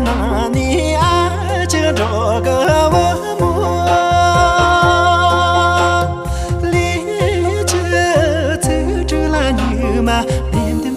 난이 애처럼 걸어보무 리치치치라유마 뎨템템